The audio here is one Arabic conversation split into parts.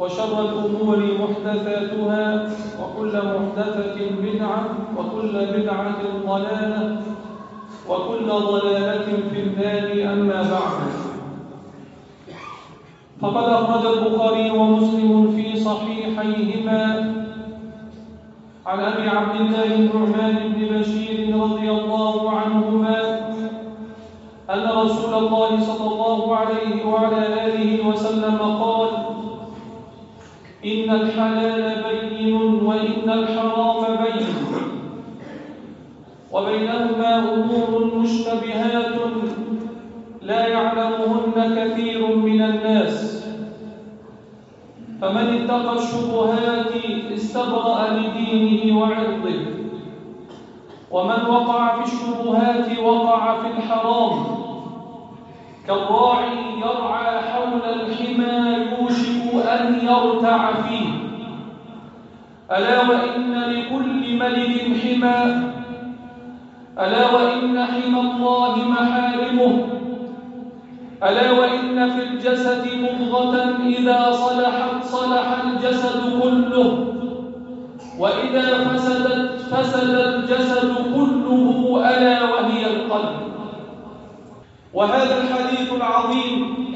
وشر الأمور محدثاتها وكل محدثة بدعة وكل بدعة ضلالة وكل ضلالة في النار أما بعد. فقد أخرج البخاري ومسلم في صحيحيهما عن أبي عبد الله النعمان بن بشير رضي الله عنهما أن رسول الله صلى الله عليه وعلى آله وسلم قال إن الحلال بين وإن الحرام بين. وبينهما أمور مشتبهات لا يعلمهن كثير من الناس. فمن اتقى الشبهات استبرأ لدينه وعرضه. ومن وقع في الشبهات وقع في الحرام. كالراعي يرعى حول الحمى أن يرتع فيه. ألا وإن لكل ملك حمى. ألا وإن حمى الله محارمه. ألا وإن في الجسد مضغة إذا صلحت صلح الجسد كله. وإذا فسدت فسد الجسد كله ألا وهي القلب. وهذا الحديث العظيم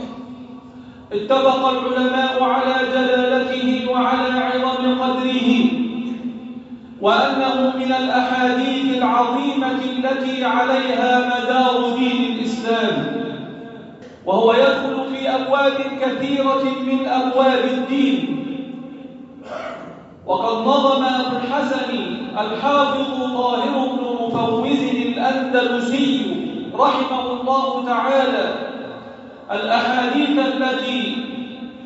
اتفق العلماء على جلالته وعلى عظم قدره وأنه من الأحاديث العظيمة التي عليها مدار دين الإسلام وهو يدخل في أبواب كثيرة من أبواب الدين. وقد نظم أبو الحسن الحافظ طاهر بن مفوز الأندلسي رحمه الله تعالى الأحاديث التي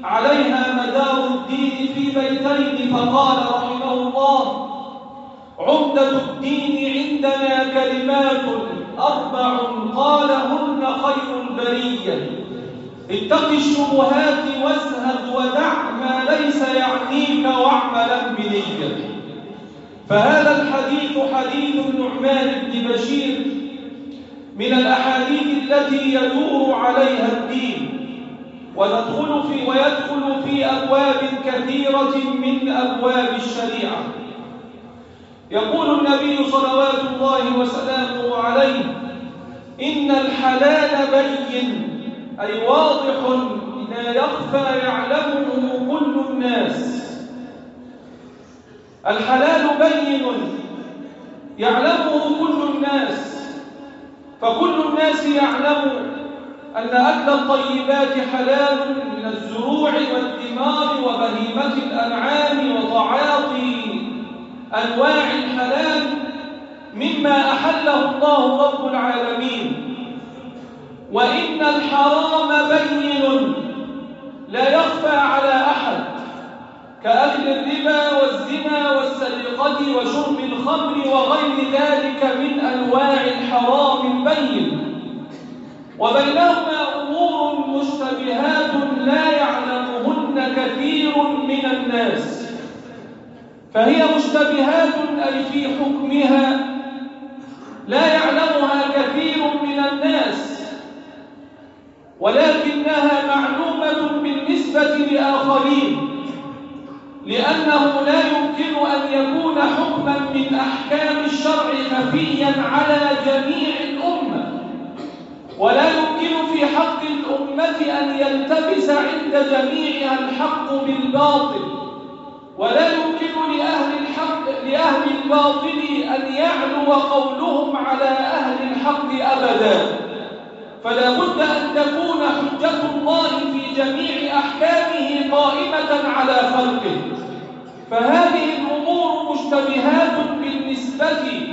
عليها مدار الدين في بيتين فقال رحمه الله عمدة الدين عندنا كلمات أربع قالهن خير البرية. اتق الشبهات وازهد ودع ما ليس يعنيك واعملا بنية. فهذا الحديث حديث النعمان بن بشير من الأحاديث التي يدور عليها الدين وندخل في ويدخل في أبواب كثيرة من أبواب الشريعة. يقول النبي صلوات الله وسلامه عليه إن الحلال بين أي واضح لا يخفى يعلمه كل الناس. الحلال بين يعلمه كل الناس. فكل الناس يعلم أن أكل الطيبات حلال من الزروع والثمار وبهيمة الأنعام وتعاطي أنواع الحلال مما أحله الله رب العالمين. وإن الحرام بين لا يخفى على أحد. كأكل الربا والزنا والسرقة وشرب الخمر وغير ذلك من أنواع الحرام البين. وبينهما أمور مشتبهات لا يعلمهن كثير من الناس. فهي مشتبهات الله في حكمها لا يعلمها كثير من الناس. ولكنها معلومة بالنسبة لآخرين. لأنه لا يمكن أن يكون حكما من أحكام الشرع خفيا على جميع الأمة. ولا يمكن في حق الأمة أن يلتبس عند جميعها الحق بالباطل. ولا يمكن لأهل الحق لأهل الباطل أن يعلو قولهم على أهل الحق أبدا. فلا بد أن تكون حجة الله في جميع أحكامه قائمة على خلقه فهذه الأمور مشتبهات بالنسبة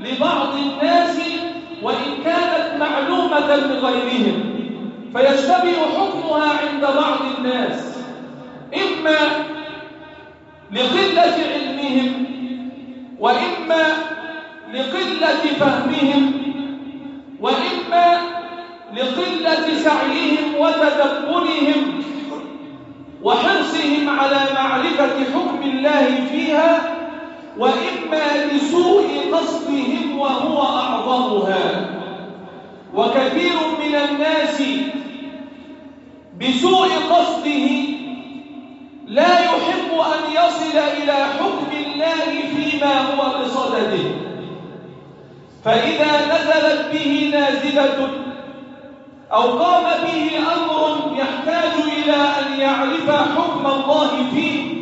لبعض الناس وإن كانت معلومة لغيرهم فيشتبه حكمها عند بعض الناس إما لقلة علمهم وإما لقلة فهمهم وإما لقلة سعيهم وتدبرهم. وحرصهم على معرفة حكم الله فيها وإما لسوء قصدهم وهو أعظمها. وكثير من الناس بسوء قصده لا يحب أن يصل إلى حكم الله فيما هو بصدده فإذا نزلت به نازلة أو قام به أمر يحتاج إلى أن يعرف حكم الله فيه.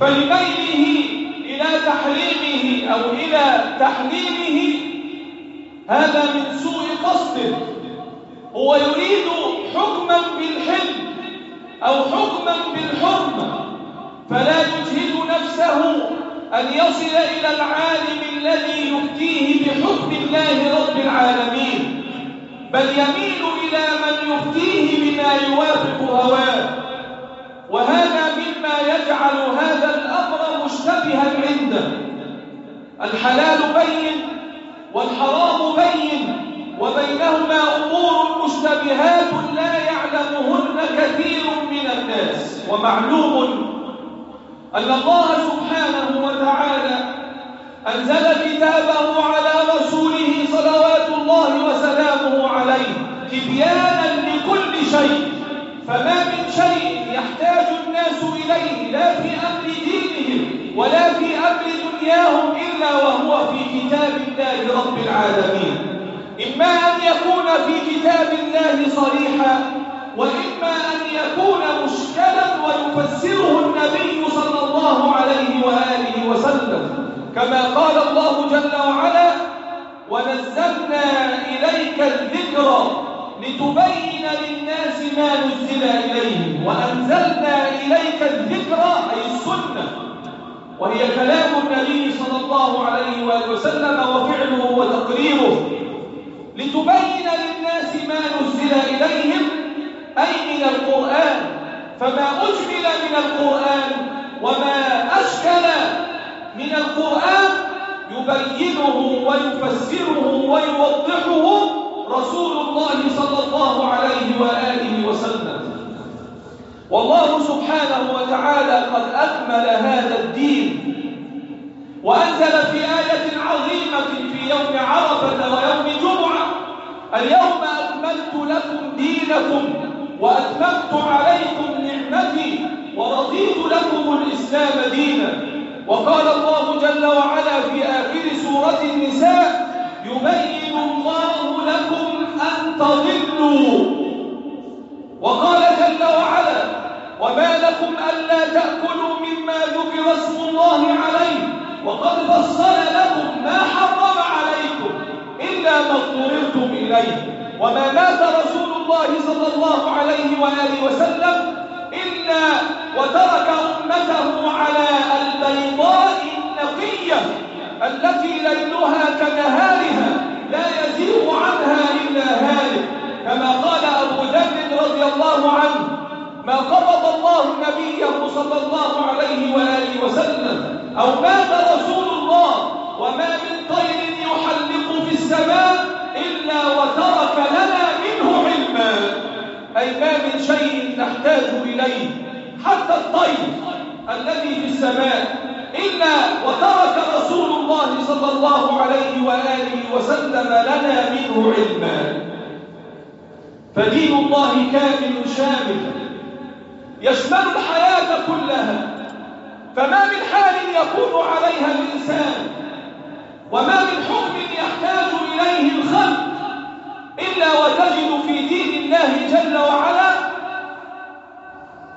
فلميله إلى تحريمه أو إلى تحليله هذا من سوء قصده هو يريد حكما بالحلم أو حكما بالحرمة فلا يجهد نفسه أن يصل إلى العالم الذي يفتيه بحكم الله رب العالمين. بل يميل إلى من يفتيه بما يوافق هواه. وهذا مما يجعل هذا الأمر مشتبها عنده. الحلال بين والحرام بين وبينهما أمور مشتبهات لا يعلمهن كثير من الناس. ومعلوم أن الله سبحانه وتعالى أنزل كتابه على عليه تبيانا لكل شيء فما من شيء يحتاج الناس إليه لا في أمر دينهم ولا في أمر دنياهم إلا وهو في كتاب الله رب العالمين. إما أن يكون في كتاب الله صريحا وإما أن يكون مشكلا ويفسره النبي صلى الله عليه وآله وسلم. كما قال الله جل وعلا ونزلنا إليك الذكر لتبين للناس ما نزل إليهم. وأنزلنا إليك الذكر أي السنة. وهي كلام النبي صلى الله عليه وآله وسلم وفعله وتقريره. لتبين للناس ما نزل إليهم أي من القرآن. فما أجمل من القرآن وما أشكل من القرآن يبينه ويفسره ويوضحه رسول الله صلى الله عليه وآله وسلم. والله سبحانه وتعالى قد أكمل هذا الدين وأنزل في آية عظيمة في يوم عرفة ويوم جمعة اليوم أكملت لكم دينكم وأتممت عليكم نعمتي ورضيت لكم الإسلام دينا. وقال الله جل وعلا في آخر سورة النساء يبين الله لكم أن تضلوا. وقال جل وعلا وما لكم ألا تأكلوا مما ذكر اسم الله عليه وقد فصل لكم ما حرم عليكم إلا ما اضطررتم إليه. وما مات رسول الله صلى الله عليه وآله وسلم إلا وترك أمته على البيضاء النقية التي ليلها كنهارها لا يزيغ عنها إلا هالك. كما قال أبو ذر رضي الله عنه ما قبض الله نبيه صلى الله عليه وآله وسلم أو مات رسول الله وما من طير يحلق في السماء إلا وترك لنا أي ما من شيء نحتاج إليه. حتى الطير الذي في السماء. إلا وترك رسول وسلم لنا منه علما. فدين الله كامل شامل. يشمل الحياة كلها. فما من حال يكون عليها الإنسان. وما من حكم يحتاج إليه الخلق. إلا وتجد في دين الله جل وعلا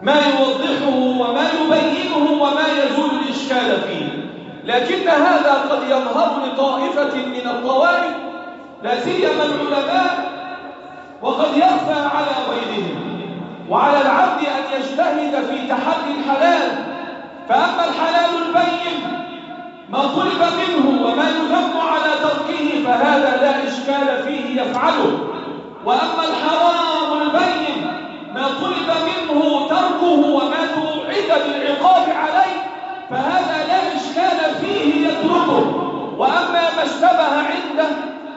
ما يوضحه وما يبينه وما يزول الإشكال فيه. لكن هذا قد يظهر لطائفة من الطوائف لا سيما العلماء وقد يخفى على غيرهم. وعلى العبد أن يجتهد في تحري الحلال فأما الحلال البين ما طلب منه وما يذم على تركه فهذا لا إشكال فيه يفعله. وأما الحرام البين ما طلب منه تركه وما توعد بالعقاب عليه فهذا لا إشكال فيه يتركه. وأما ما اشتبه عنده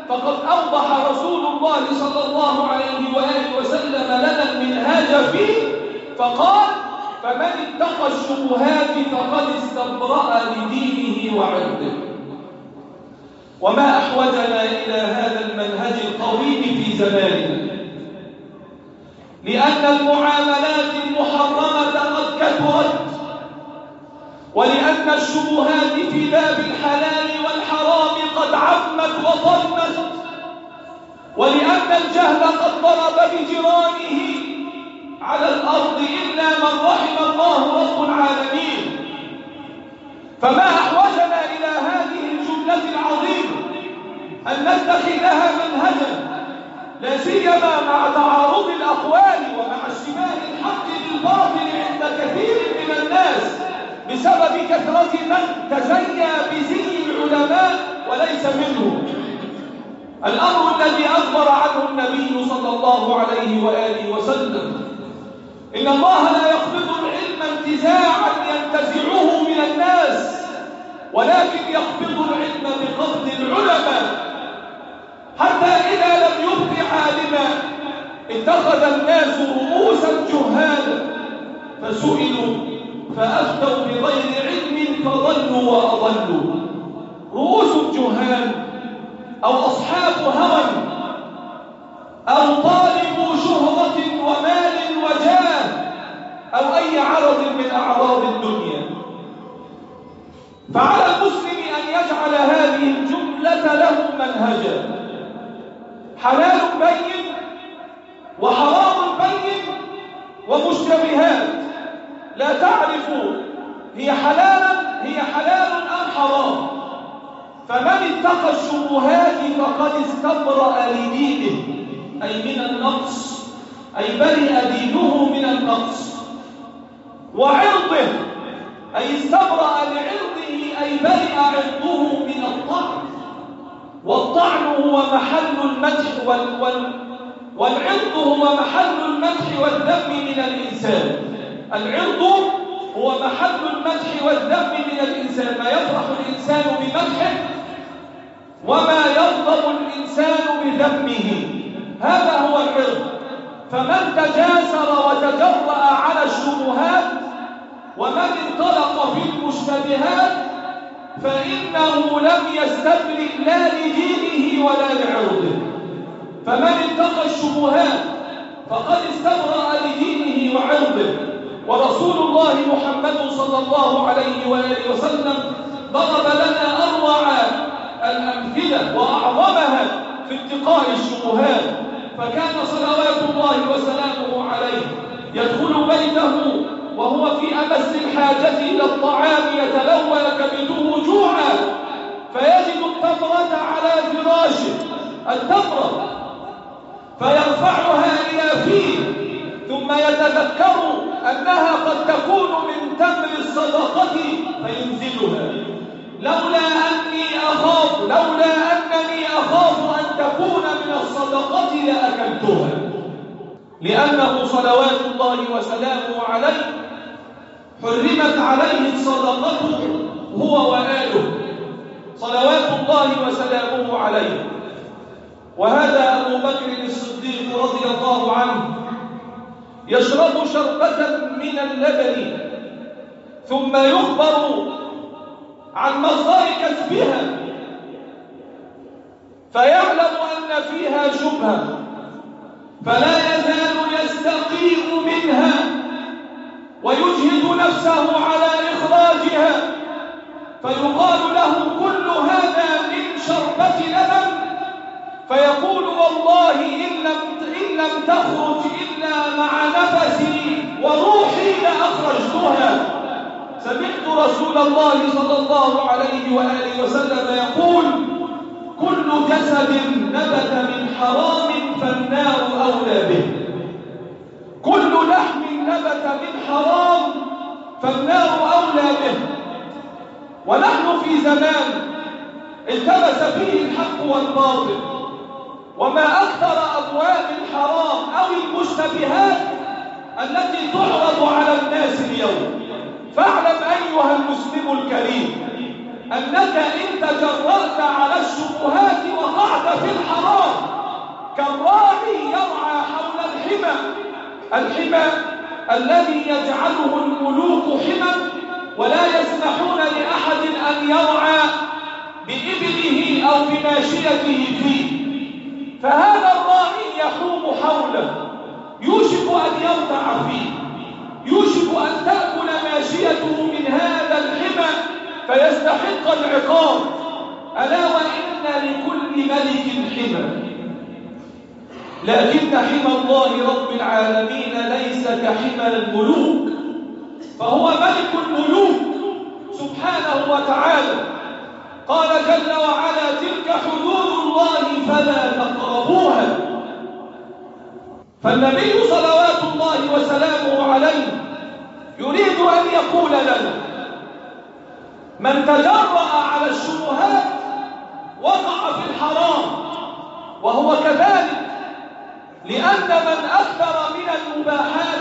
فقد أوضح رسول الله صلى الله عليه وآله وسلم لنا المنهاج فيه فقال فمن اتقى الشبهات فقد استبرأ لدينه وعرضه. وما أحوجنا إلى هذا المنهج القويم في زماننا. لأن المعاملات المحرمة قد كثرت. ولأن الشبهات في باب الحلال والحرام قد عمت وطمت ولأن الجهل قد ضرب بجيرانه على الأرض إلا من رحم الله رب العالمين. فما أحوجنا إلى هذه الجملة العظيمة أن نتخذها منهجا لا سيما مع تعارض الأقوال ومع اشتباه الحق بالباطل عند كثير من الناس بسبب كثرة من تزيى بزي العلماء وليس منهم. الأمر الذي أخبر عنه النبي صلى الله عليه وآله وسلم إن الله لا يقبض العلم انتزاعا ينتزعه من الناس ولكن يقبض العلم بقبض العلماء. حتى إذا لم يبق عالما اتخذ الناس رؤوسا جهالا فسئلوا فأفتوا بغير علم فضلوا وأضلوا. رؤوس جهال أو أصحاب هوى أو طالب شهرة ومال وجاه أو أي عرض من أعراض الدنيا. فعلى المسلم أن يجعل هذه الجملة له منهجا. حلال بين وحرام بين ومشتبهات. لا تعرف هي حلالا هي حلال أم حرام. فمن اتقى الشبهات فقد استبرأ لدينه. أي من النقص أي برئ دينه من النقص. وعرضه أي استبرأ لعرضه أي برئ عرضه من الطعن. والطعن هو محل المدح وال وال والعرض هو محل المدح والذم من الإنسان. العرض هو محل المدح والذم من الإنسان. ما يفرح الإنسان بمدحه وما يغضب الإنسان بذمه. هذا هو العرض فمن تجاسر وتجرأ على الشبهات ومن انطلق في المشتبهات فإنه لم يستبرئ لا لدينه ولا لعرضه. فمن اتقى الشبهات فقد استبرأ لدينه وعرضه. ورسول الله محمد صلى الله عليه وآله وسلم ضرب لنا أروع الأمثلة وأعظمها في اتقاء الشبهات. فكان صلوات الله وسلامه عليه يدخل بيته وهو في أمس الحاجة إلى الطعام يتلوى كبده جوعا فيجد التمرة على فراشه التمرة فيرفعها إلى فيه ثم يتذكر أنها قد تكون من تمر الصدقة فينزلها. لولا أني أخاف لولا أنني أخاف أن تكون من الصدقة لأكلتها. لأنه صلوات الله وسلامه عليه حرمت عليه الصدقة هو وآله. صلوات الله وسلامه عليه. وهذا أبو بكر الصديق رضي الله عنه يشرب شربة من اللبن ثم يخبر عن مصدر كسبها. فيعلم أن فيها شبهة فلا يزال يستقيم منها ويجهد نفسه على إخراجها. فيقال له كل هذا من شربة لبن. فيقول والله إن لم, إن لم تخرج إلا مع نفسي وروحي لأخرجتها. سمعت رسول الله صلى الله عليه وآله وسلم يقول كل جسد نبت من حرام فالنار أولى به. كل لحم نبت من حرام فالنار أولى به. ونحن في زمان التبس فيه الحق والباطل وما أكثر أبواب الحرام أو المشتبهات التي تعرض على الناس اليوم. فاعلم أيها المسلم الكريم أنك إن تجرأت على الشبهات وقعت في الحرام كالراعي يرعى حول الحمى. الحمى الذي يجعله الملوك حمى ولا يسمحون لأحد أن يرعى بإبله أو بماشيته فيه. فهذا الراعي يحوم حوله يوشك أن يرتع فيه. يوشك أن تأكل ماشيته من هذا الحمى فيستحق العقاب. ألا وإن لكل ملك حمى. لكن حمى الله رب العالمين ليس كحمى الملوك. فهو ملك الملوك سبحانه وتعالى. قال جل وعلا تلك حدود الله فلا تقربوها. فالنبي صلوات الله يريد أن يقول لنا من تجرأ على الشبهات وقع في الحرام وهو كذلك لأن من أكثر من المباحات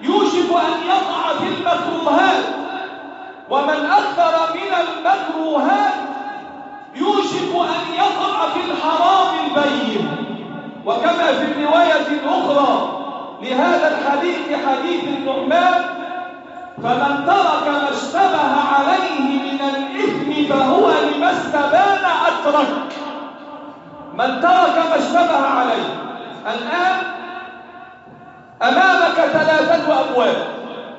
يوشك أن يقع في المكروهات ومن أكثر من المكروهات يوشك أن يقع في الحرام البين. وكما في الرواية الأخرى لهذا الحديث حديث النعمان فمن ترك ما اشتبه عليه من الإثم فهو لما استبان أترك. من ترك ما اشتبه عليه. الآن أمامك ثلاثة أبواب.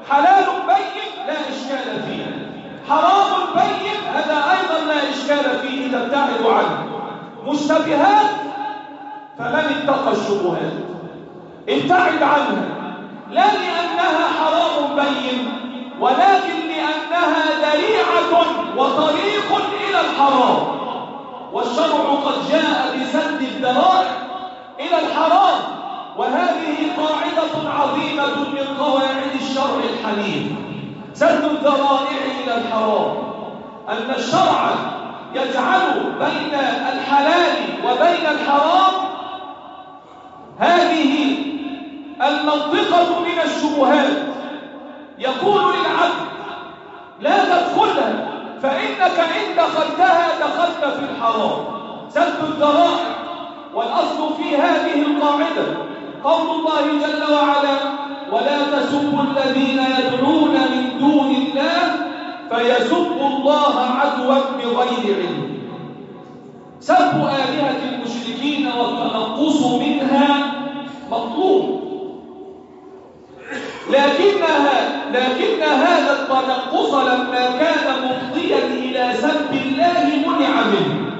حلال بين لا إشكال فيه. حرام بين هذا أيضا لا إشكال فيه تبتعد عنه. مشتبهات فمن اتقى الشبهات؟ ابتعد عنها. لا لأنها حرام بين. ولكن لأنها ذريعة وطريق إلى الحرام. والشرع قد جاء بسد الذرائع إلى الحرام. وهذه قاعدة عظيمة من قواعد الشرع الحنيف سد الذرائع إلى الحرام. أن الشرع يجعل بين الحلال وبين الحرام هذه المنطقة من الشبهات. يقول للعبد لا تدخلها فإنك إن دخلتها دخلت في الحرام. سد الذرائع والأصل في هذه القاعدة قول الله جل وعلا ولا تسبوا الذين يدعون من دون الله فيسبوا الله عدوا بغير علم. سب آلهة المشركين والتنقص منها مطلوب. لكنها لكن هذا التنقص لما كان مفضيا إلى سب الله منع منه.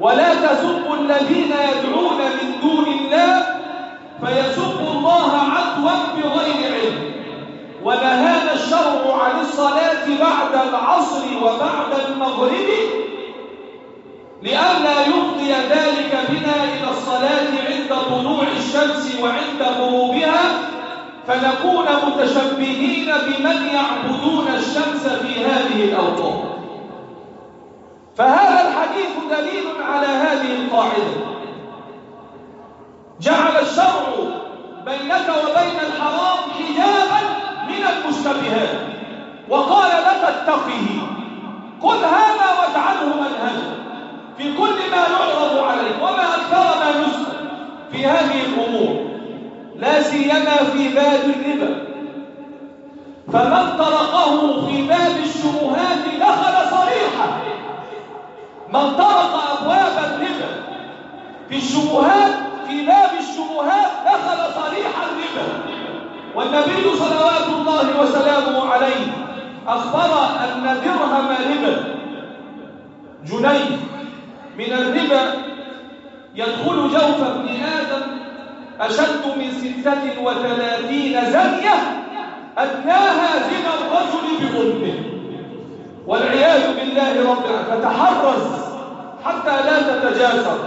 ولا تسبوا الذين يدعون من دون الله فيسبوا الله عدوا بغير علم. ونهانا الشرع عن الصلاة بعد العصر وبعد المغرب لئلا يفضي ذلك بنا إلى الصلاة عند طلوع الشمس وعند غروبها فنكون متشبهين بمن يعبدون الشمس في هذه الأوقات فهذا الحديث دليل على هذه القاعدة. جعل الشرع بينك وبين الحرام حجابا من المشتبهات. وقال لا تتقه خذ هذا واجعله منهجا. في كل ما يعرض عليك وما أكثر ما يسأل في هذه الأمور. لا سيما في باب الربا. فمن طرقه في باب الشبهات دخل صريحا. من طرق أبواب الربا في الشبهات في باب الشبهات دخل صريح الربا. والنبي صلوات الله وسلامه عليه أخبر أن درهم ربا جنيه من الربا يدخل جوف ابن آدم أشد من ستة وثلاثين زنية أدناها زنا الرجل بظلمه. والعياذ بالله رب فتحرز حتى لا تتجاسر.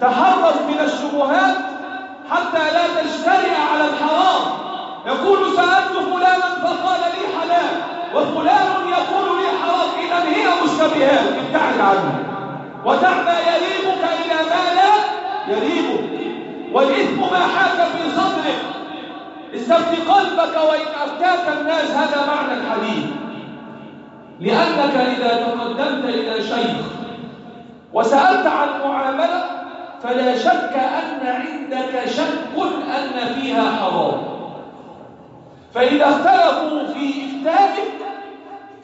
تحرز من الشبهات حتى لا تجترئ على الحرام. يقول سألت فلانا فقال لي حلال. وفلان يقول لي حرام. إذا هي مشتبهات. ابتعد عنها. ودع ما يريبك إلى ما لا يريبك والإثم ما حاك في صدرك. استفت قلبك وإن أفتاك الناس هذا معنى الحديث. لأنك إذا تقدمت إلى شيخ وسألت عن معاملة فلا شك أن عندك شك أن فيها حرام فإذا اختلفوا في إفتائك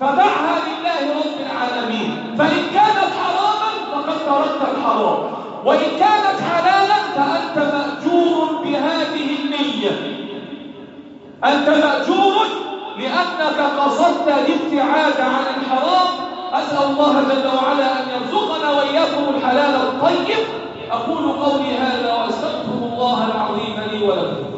فدعها لله رب العالمين. فإن كانت حراما فقد تركت الحرام. وإن كانت حلالا فأنت أنت مأجور لأنك قصدت الابتعاد عن الحرام. أسأل الله جل وعلا أن يرزقنا وإياكم الحلال الطيب أقول قولي هذا وأستغفر الله العظيم لي ولكم.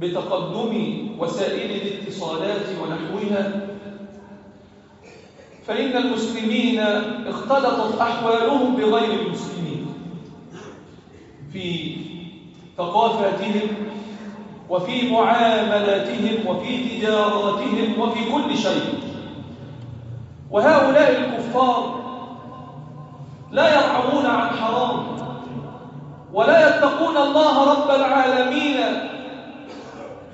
بتقدم وسائل الاتصالات ونحوها فإن المسلمين اختلطت أحوالهم بغير المسلمين في ثقافاتهم وفي معاملاتهم وفي تجاراتهم وفي كل شيء. وهؤلاء الكفار لا يرعبون عن حرام ولا يتقون الله رب العالمين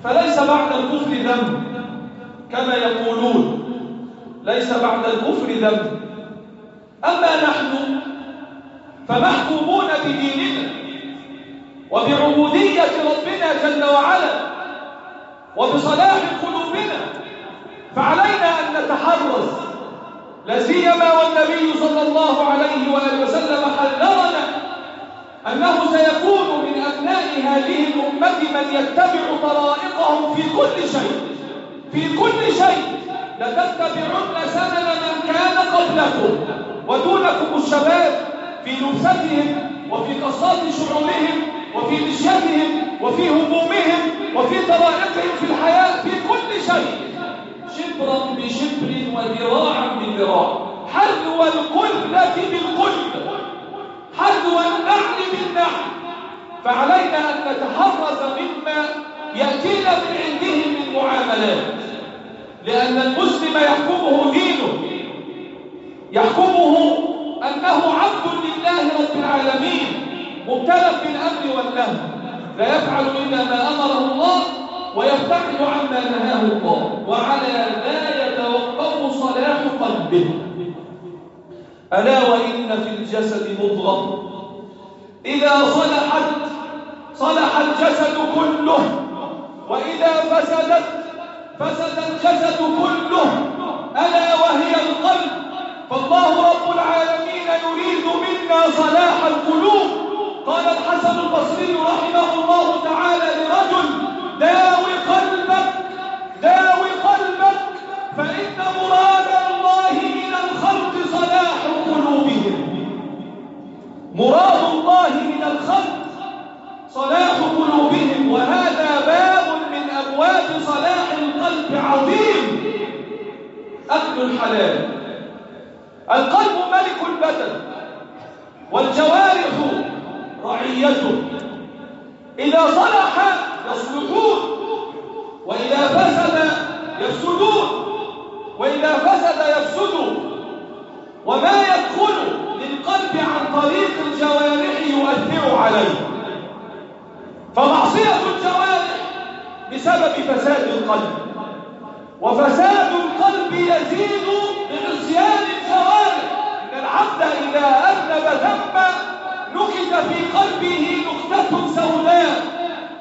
فليس بعد الكفر ذنب كما يقولون. ليس بعد الكفر ذنب. أما نحن فمحكومون بديننا وبعبودية ربنا جل وعلا وبصلاح قلوبنا فعلينا أن نتحرز. لا سيما والنبي صلى الله عليه وآله وسلم أنه سيكون من أبناء هذه الأمة من يتبع طرائقهم في كل شيء. في كل شيء. لتتبعن سنن من كان قبلكم. ودونكم الشباب في لبستهم وفي قصات شعورهم وفي مشيتهم وفي همومهم وفي طرائقهم في الحياة في كل شيء. شبرا بشبر وذراعا بذراع. حذو القلة حذو النعل بالنعل فعلينا أن نتحرز مما يأتينا من عندهم من معاملات لأن المسلم يحكمه دينه. يحكمه أنه عبد لله رب العالمين مبتلى بالأمر والنهي. لا يفعل إلا ما أمره الله ويبتعد عما نهاه الله. وعلى ذا يتوقف صلاح قلبه. ألا وإن في الجسد مضغة إذا صلحت صلح الجسد كله. وإذا فسدت فسد الجسد كله. ألا وهي القلب. فالله رب العالمين يريد منا صلاح القلوب. قال الحسن البصري رحمه الله تعالى لرجل داوي مراد الله من الخلق صلاح قلوبهم وهذا باب من أبواب صلاح القلب عظيم. أكل الحلال. القلب ملك البدن والجوارح رعيته. إذا صلح يصلحون وإذا فسد يفسدون وإذا فسد يفسدون. وما يدخل للقلب عن طريق الجوارح يؤثر عليه. فمعصية الجوارح بسبب فساد القلب. وفساد القلب يزيد بعصيان الجوارح. إن العبد إذا أذنب ذنبا نكت في قلبه نكتة سوداء.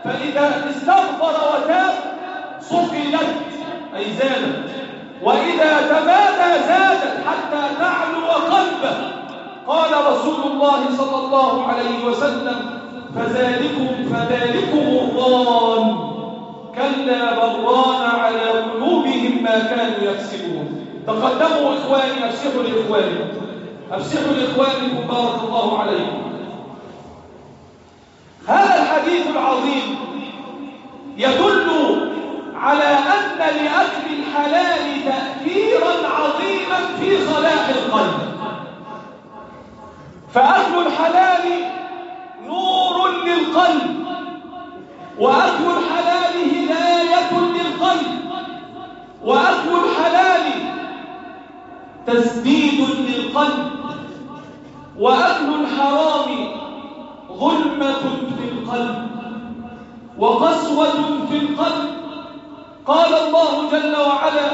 فإذا استغفر وتاب صفلت أي زالت وإذا تمادى زادت حتى تعلو قلبه. قال رسول الله صلى الله عليه وسلم فذلكم فذلكم الظان كلا بران على قلوبهم ما كانوا يكسبون. تقدموا إخواني أفسحوا لإخوانكم. أفسحوا لإخوانكم بارك الله عليكم. هذا الحديث العظيم يدل على أن لأكل الحلال تأثيرا عظيما في صلاح القلب. فأكل الحلال نور للقلب وأكل الحلال هداية للقلب وأكل الحلال تسديد للقلب وأكل الحرام ظلمة في القلب وقسوة في القلب. قال الله جل وعلا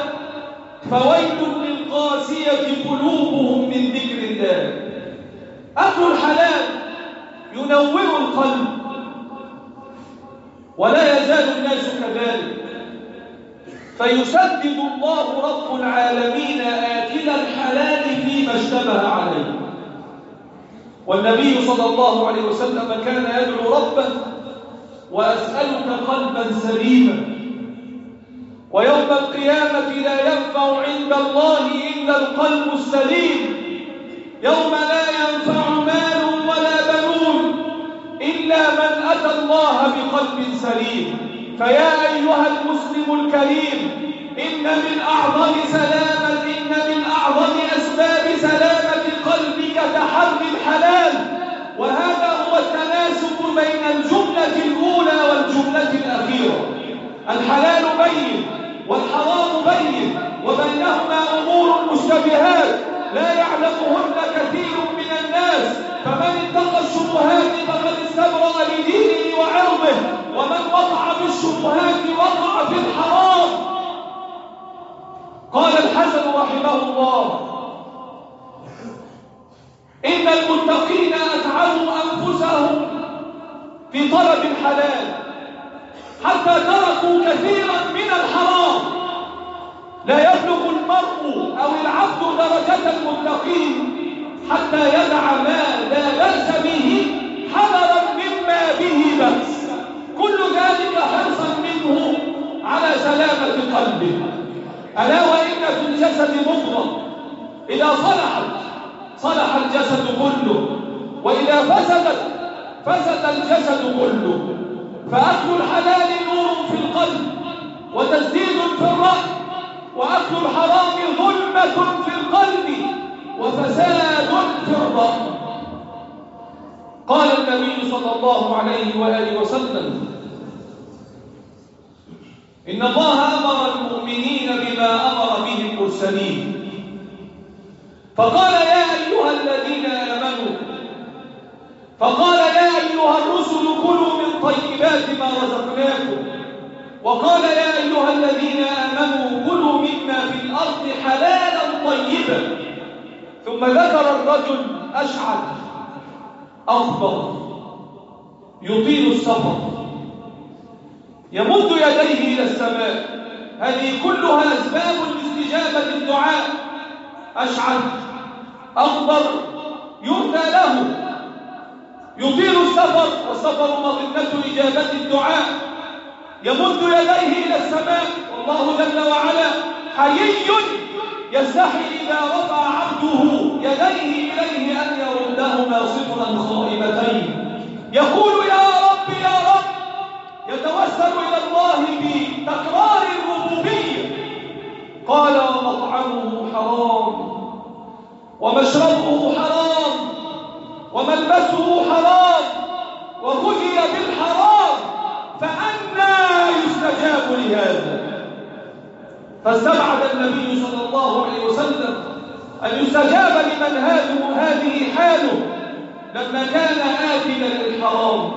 فويل للقاسية قلوبهم من ذكر الله. أكل الحلال ينور القلب ولا يزال الناس كذلك. فيسدد الله رب العالمين آكل الحلال فيما اشتبه عليه. والنبي صلى الله عليه وسلم كان يدعو ربه وأسألك قلبا سليما. ويوم القيامة لا ينفع عند الله إلا القلب السليم. يوم لا ينفع مال ولا بنون إلا من أتى الله بقلب سليم. فيا أيها المسلم الكريم إن من أعظم سلامة إن من أعظم أسباب سلامة قلبك تحري الحلال. وهذا هو التناسب بين الجملة الأولى والجملة الأخيرة. الحلال بين والحرام بين وبينهما أمور مشتبهات. لا يعلمهن كثير من الناس. فمن اتقى الشبهات فقد استبرأ لدينه وعرضه ومن وقع في الشبهات وقع في الحرام. قال الحسن رحمه الله إن المتقين أتعبوا أنفسهم في طلب الحلال حتى تركوا كثيرا من الحرام. لا يبلغ المرء أو العبد درجة المتقين حتى يدع ما لا بأس به حذرا مما به بأس. كل ذلك حرصا منه على سلامة قلبه. ألا وإن في الجسد مضغة. إذا صلحت صلح الجسد كله. وإذا فسدت فسد الجسد كله. فأكل الحلال نور في القلب وتسديد في الرأي. وأكل الحرام ظلمة في القلب وفساد في الرأي قال النبي صلى الله عليه وآله وسلم إن الله أمر المؤمنين بما أمر به المرسلين. فقال يا أيها الذين آمنوا فقال يا أيها الرسل كلوا من طيبات ما رزقناكم. وقال يا أيها الذين آمنوا كلوا مما في الأرض حلالا طيبا. ثم ذكر الرجل أشعث أخضر يطيل السفر. يمد يديه إلى السماء. هذه كلها أسباب لاستجابة الدعاء. أشعث أخضر يؤتى له. يطيل السفر والسفر مظنة إجابة الدعاء. يمد يديه إلى السماء والله جل وعلا حيي يستحي إذا رفع عبده يديه إليه أن يردهما صفرا خائبتين. يقول يا رب يا رب يتوسل إلى الله بتكرار الربوبية. قال ومطعمه حرام ومشربه حرام وملبسه حرام وغذي بالحرام. مثل هذا فاستبعد النبي صلى الله عليه وسلم أن يستجاب لمن هذه حاله لما كان آكلا للحرام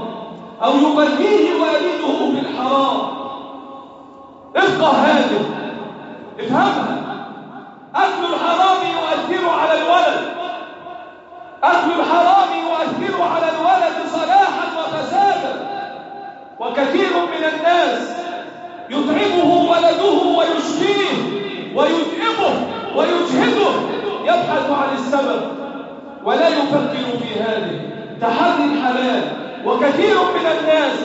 أو يبليه والده بالحرام افقه هذه افهمها. أكل الحرام يؤثر على الولد. أكل الحرام يؤثر على الولد صلاحا وفسادا. وكثير من الناس يتعبه ولده ويشفيه ويتعبه ويجهده يبحث عن السبب. ولا يفكر في هذه. تحري الحلال. وكثير من الناس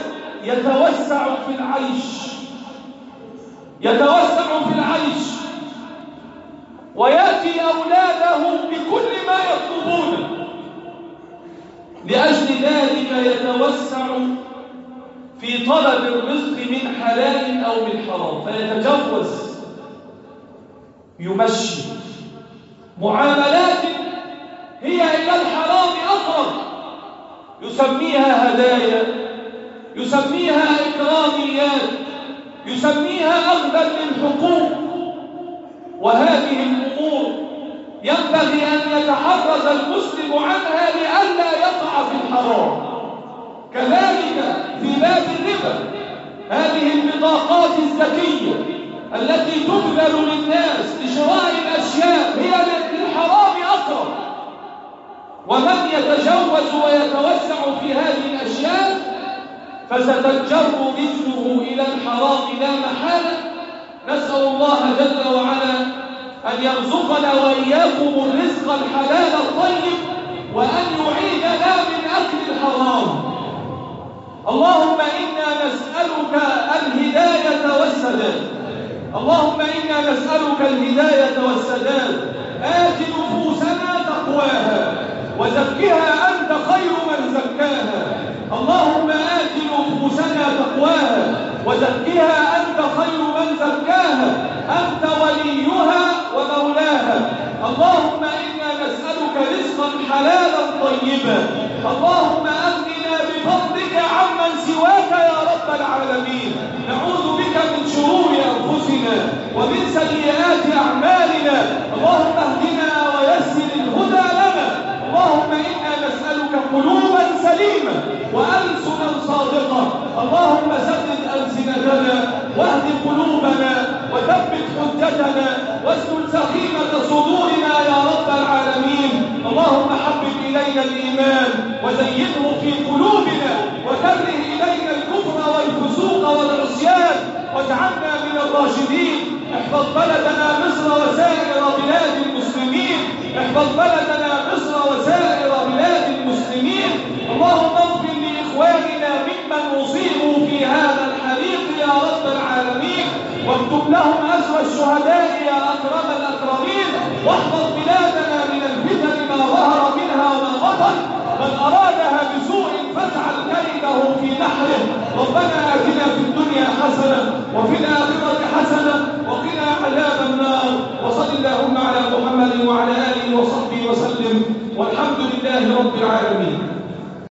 يتوسع في العيش. يتوسع في العيش. ويأتي أولاده بكل ما يطلبونه لأجل ذلك يتوسع في طلب الرزق من حلال أو من حرام فيتجوز يمشي. معاملات هي إلى الحرام أقرب. يسميها هدايا يسميها إكراميات يسميها أخذا للحقوق. وهذه الأمور ينبغي أن يتحرز المسلم عنها لئلا يقع في الحرام. كذلك في باب الربا هذه البطاقات الذكية التي تبذل للناس لشراء الأشياء هي للحرام أقرب ومن يتجوز ويتوسع في هذه الأشياء فستنجر رجله إلى الحرام لا محالة. نسأل الله جل وعلا أن يرزقنا وإياكم الرزق الحلال الطيب وأن يعيدنا من أكل الحرام. اللهم إنا نسألك الهداية والسداد. اللهم إنا نسألك الهداية والسداد. آت نفوسنا تقواها وزكها أنت خير من زكاها. اللهم آت نفوسنا تقواها وزكها أنت خير من زكاها. أنت وليها ومولاها. اللهم إنا نسألك رزقا حلالا طيبا. اللهم أغننا بفضلك عمن سواك يا رب العالمين. نعوذ بك من شرور أنفسنا ومن سيئات أعمالنا. اللهم اهدنا ويسر الهدى لنا. اللهم إنا نسألك قلوبا سليمة وألسنا صادقة. اللهم سدد ألسنتنا واهد قلوبنا وثبت حجتنا. واسلل سخيمة صدورنا يا رب العالمين. اللهم حبب إلينا الإيمان وزينه في قلوبنا وكره إلينا الكفر والفسوق والعصيان واجعلنا من الراشدين. احفظ بلدنا مصر وسائر بلاد المسلمين. احفظ بلدنا مصر وسائر بلاد المسلمين. اللهم اغفر لإخواننا ممن أصيبوا في هذا الحريق يا رب العالمين. واكتب لهم أسوى الشهداء يا أكرم الأكرمين. واحفظ بلادنا من ما ظهر منها وما بطن من أرادها بسوء فاجعل كيده في نحره. ربنا آتنا في الدنيا حسنة وفي الآخرة حسنة وقنا عذاب النار. وصل اللهم على محمد وعلى آله وصحبه وسلم. والحمد لله رب العالمين.